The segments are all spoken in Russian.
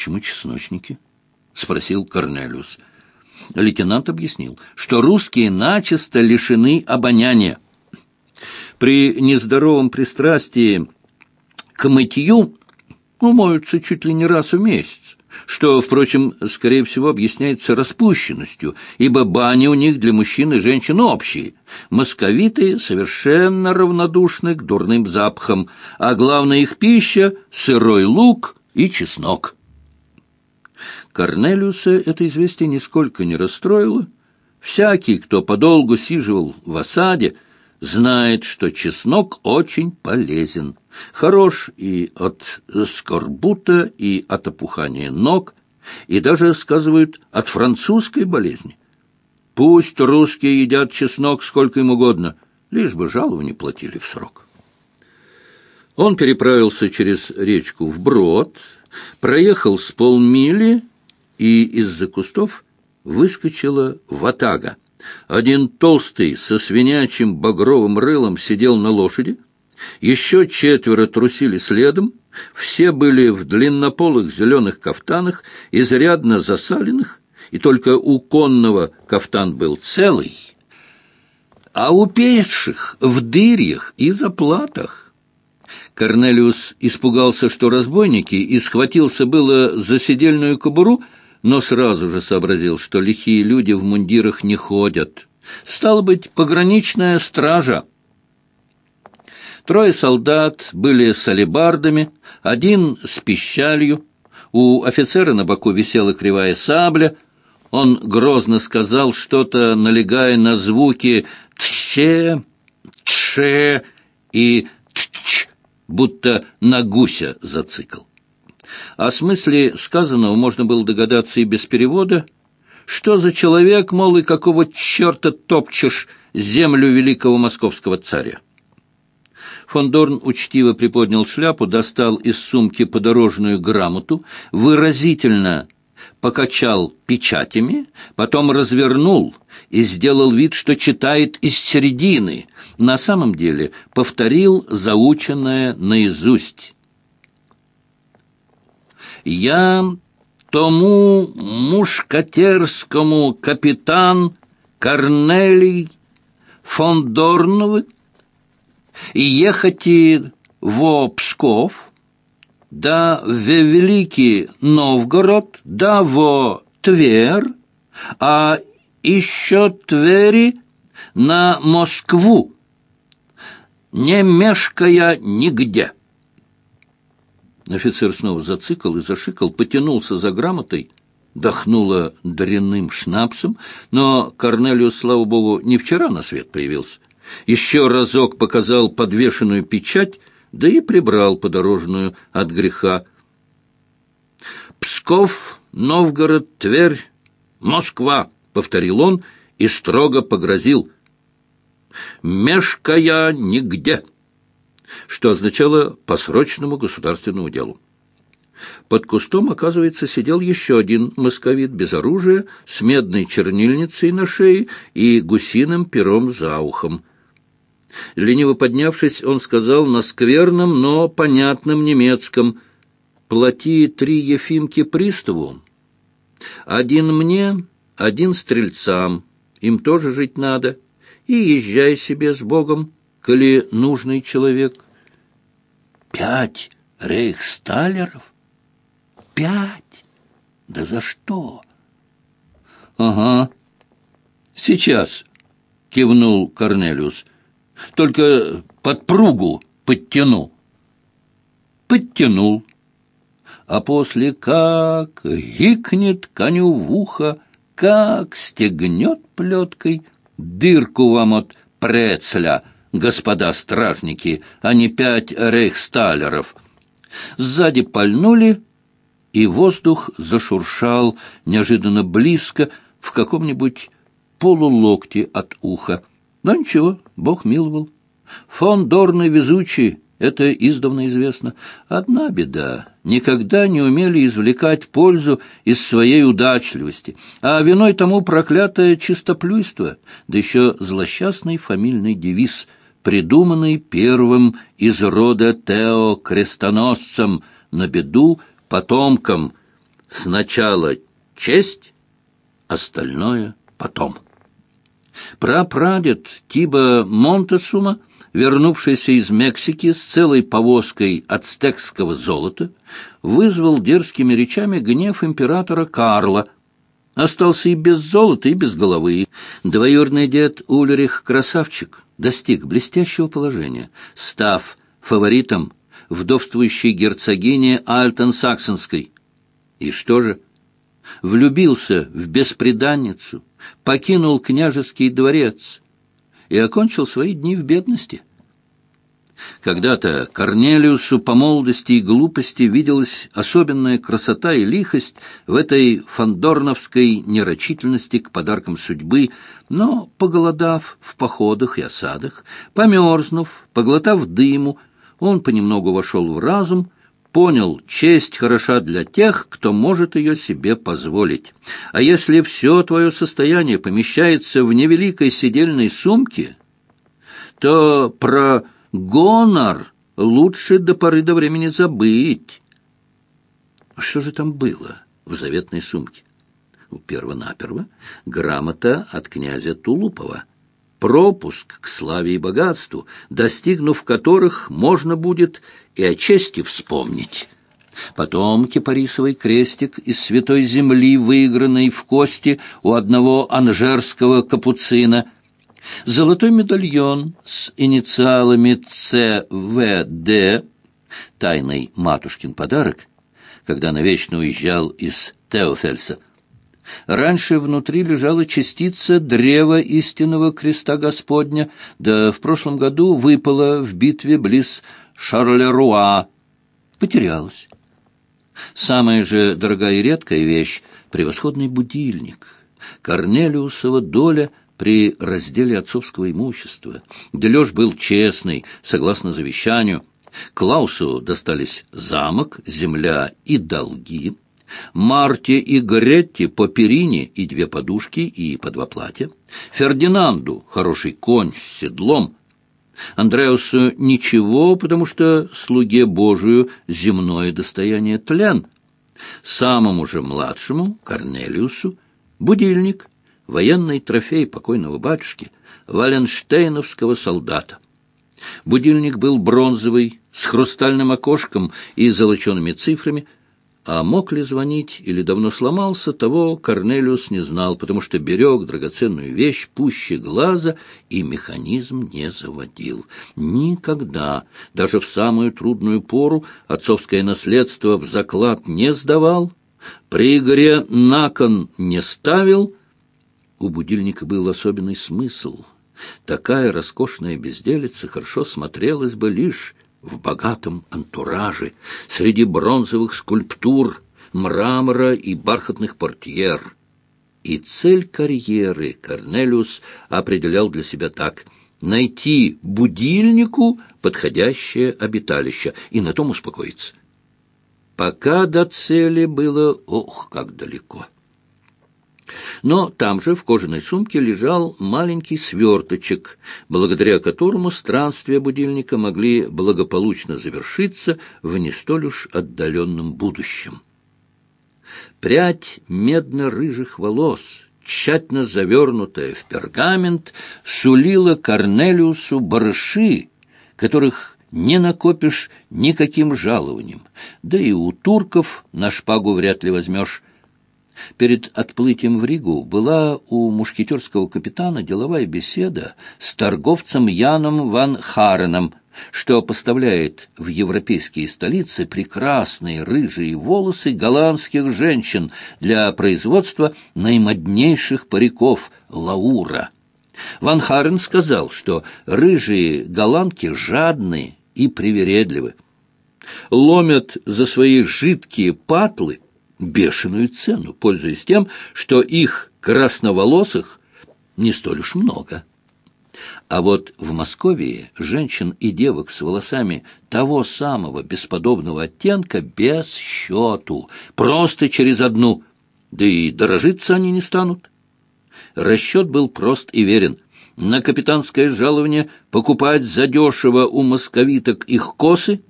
почему чесночники? — спросил Корнелиус. Лейтенант объяснил, что русские начисто лишены обоняния. При нездоровом пристрастии к мытью умоются чуть ли не раз в месяц, что, впрочем, скорее всего, объясняется распущенностью, ибо бани у них для мужчин и женщин общие. Московиты совершенно равнодушны к дурным запахам, а главная их пища — сырой лук и чеснок. Корнелиуса это известие нисколько не расстроило. Всякий, кто подолгу сиживал в осаде, знает, что чеснок очень полезен. Хорош и от скорбута, и от опухания ног, и даже, сказывают, от французской болезни. Пусть русские едят чеснок сколько им угодно, лишь бы жалование платили в срок. Он переправился через речку вброд, проехал с полмили, и из-за кустов выскочила ватага. Один толстый со свинячим багровым рылом сидел на лошади, еще четверо трусили следом, все были в длиннополых зеленых кафтанах, изрядно засаленных, и только у конного кафтан был целый, а у пеших в дырях и заплатах. Корнелиус испугался, что разбойники, и схватился было за седельную кобуру, но сразу же сообразил, что лихие люди в мундирах не ходят. Стало быть, пограничная стража. Трое солдат были с алебардами, один с пищалью. У офицера на боку висела кривая сабля. Он грозно сказал что-то, налегая на звуки «тще», «тше» и «тч», будто на гуся зацикл. О смысле сказанного можно было догадаться и без перевода. Что за человек, мол, и какого черта топчешь землю великого московского царя? Фон Дорн учтиво приподнял шляпу, достал из сумки подорожную грамоту, выразительно покачал печатями, потом развернул и сделал вид, что читает из середины. На самом деле повторил заученное наизусть. «Я тому мушкатерскому капитан Корнелий фон Дорновый и ехати во Псков, да в Великий Новгород, да во Твер, а еще Твери на Москву, не мешкая нигде. Офицер снова зацикал и зашикал, потянулся за грамотой, дохнуло дрянным шнапсом, но Корнелиус, слава богу, не вчера на свет появился еще разок показал подвешенную печать, да и прибрал подорожную от греха. «Псков, Новгород, Тверь, Москва», — повторил он и строго погрозил. «Мешкая нигде», что означало «по срочному государственному делу». Под кустом, оказывается, сидел еще один московит без оружия, с медной чернильницей на шее и гусиным пером за ухом. Лениво поднявшись, он сказал на скверном, но понятном немецком «Плати три Ефимки приставу, один мне, один стрельцам, им тоже жить надо, и езжай себе с Богом, коли нужный человек». «Пять рейхсталеров? Пять? Да за что?» «Ага, сейчас», — кивнул Корнелиус, — только подпругу подтяну. Подтянул. А после как гикнет коню в ухо, как стегнет плеткой дырку вам от прецля, господа стражники, а не пять рейхсталеров. Сзади пальнули, и воздух зашуршал неожиданно близко в каком-нибудь полулокте от уха. Но ничего, Бог миловал. Фон Дорны везучий, это издавна известно. Одна беда — никогда не умели извлекать пользу из своей удачливости, а виной тому проклятое чистоплюйство, да еще злосчастный фамильный девиз, придуманный первым из рода Тео крестоносцем на беду потомкам, Сначала честь, остальное потом. Прапрадед Тиба Монтесума, вернувшийся из Мексики с целой повозкой ацтекского золота, вызвал дерзкими речами гнев императора Карла. Остался и без золота, и без головы. Двоюродный дед Ульрих Красавчик достиг блестящего положения, став фаворитом вдовствующей герцогини Альтон-Саксонской. И что же? Влюбился в беспреданницу, покинул княжеский дворец и окончил свои дни в бедности. Когда-то Корнелиусу по молодости и глупости виделась особенная красота и лихость в этой фандорновской нерочительности к подаркам судьбы, но, поголодав в походах и осадах, померзнув, поглотав дыму, он понемногу вошел в разум, понял, честь хороша для тех, кто может ее себе позволить. А если все твое состояние помещается в невеликой сидельной сумке, то про гонор лучше до поры до времени забыть. Что же там было в заветной сумке? Первонаперво грамота от князя Тулупова — пропуск к славе и богатству, достигнув которых можно будет и о чести вспомнить. Потом кипарисовый крестик из святой земли, выигранный в кости у одного анжерского капуцина, золотой медальон с инициалами ЦВД, тайный матушкин подарок, когда навечно уезжал из Теофельса, Раньше внутри лежала частица древа истинного креста Господня, да в прошлом году выпала в битве близ Шарлеруа. Потерялась. Самая же дорогая и редкая вещь — превосходный будильник. Корнелиусова доля при разделе отцовского имущества. Дележ был честный, согласно завещанию. Клаусу достались замок, земля и долги — Марте и Гретте по перине и две подушки и по два платья, Фердинанду хороший конь с седлом, Андреусу ничего, потому что слуге Божию земное достояние тлен, самому же младшему, Корнелиусу, будильник, военный трофей покойного батюшки, валенштейновского солдата. Будильник был бронзовый, с хрустальным окошком и золочеными цифрами – а мог ли звонить или давно сломался, того Корнелиус не знал, потому что берег драгоценную вещь пуще глаза и механизм не заводил. Никогда, даже в самую трудную пору, отцовское наследство в заклад не сдавал, при игре на кон не ставил. У будильника был особенный смысл. Такая роскошная безделица хорошо смотрелась бы лишь в богатом антураже, среди бронзовых скульптур, мрамора и бархатных портьер. И цель карьеры Корнелиус определял для себя так — найти будильнику подходящее обиталище и на том успокоиться. Пока до цели было, ох, как далеко. Но там же в кожаной сумке лежал маленький сверточек, благодаря которому странствия будильника могли благополучно завершиться в не столь уж отдаленном будущем. Прядь медно-рыжих волос, тщательно завернутая в пергамент, сулила Корнелиусу барыши, которых не накопишь никаким жалованием, да и у турков на шпагу вряд ли возьмешь, Перед отплытием в Ригу была у мушкетерского капитана деловая беседа с торговцем Яном Ван Хареном, что поставляет в европейские столицы прекрасные рыжие волосы голландских женщин для производства наимоднейших париков лаура. Ван Харен сказал, что рыжие голландки жадные и привередливы. Ломят за свои жидкие патлы бешеную цену, пользуясь тем, что их красноволосых не столь уж много. А вот в Москве женщин и девок с волосами того самого бесподобного оттенка без счету, просто через одну, да и дорожиться они не станут. Расчет был прост и верен. На капитанское жалование покупать задешево у московиток их косы,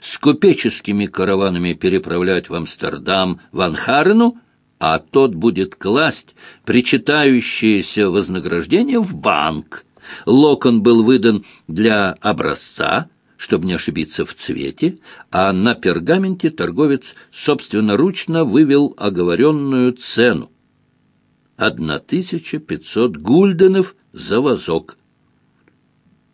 с купеческими караванами переправлять в Амстердам Ван Харену, а тот будет класть причитающееся вознаграждение в банк. Локон был выдан для образца, чтобы не ошибиться в цвете, а на пергаменте торговец собственноручно вывел оговоренную цену. 1500 гульденов за вазок.